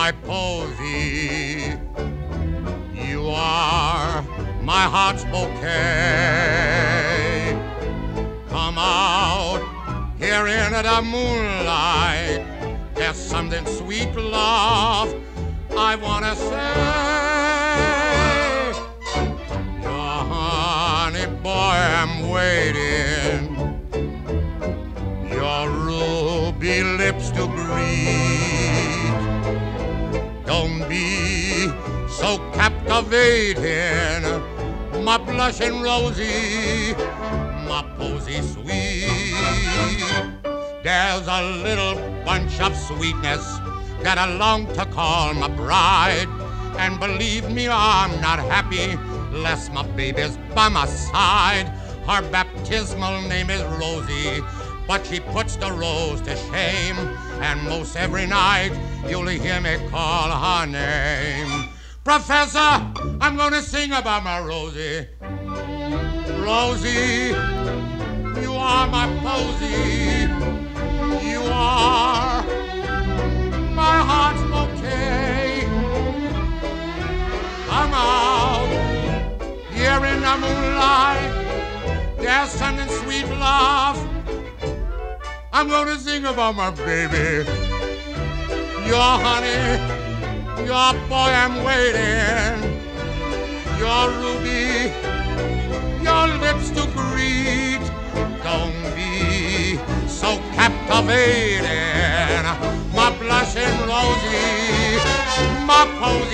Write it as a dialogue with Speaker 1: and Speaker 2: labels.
Speaker 1: my posy. You are my heart's bouquet. Come out here in the moonlight. There's something sweet, love, I wanna say. Your honey boy, I'm waiting. Your ruby lips to greet. Don't be so captivating, my blushing rosy, my posy sweet. There's a little bunch of sweetness that I long to call my bride. And believe me, I'm not happy lest my baby's by my side. Her baptismal name is Rosie, but she puts the rose to shame. And most every night you'll hear me call her name. Professor, I'm gonna sing about my Rosie. Rosie, you are my posy. You are my heart's bouquet. I'm out here in the moonlight. There's something sweet, love. I'm gonna sing about my baby. Your honey, your boy, I'm waiting. Your ruby, your lips to greet. Don't be so captivating. My blushing Rosie, my posy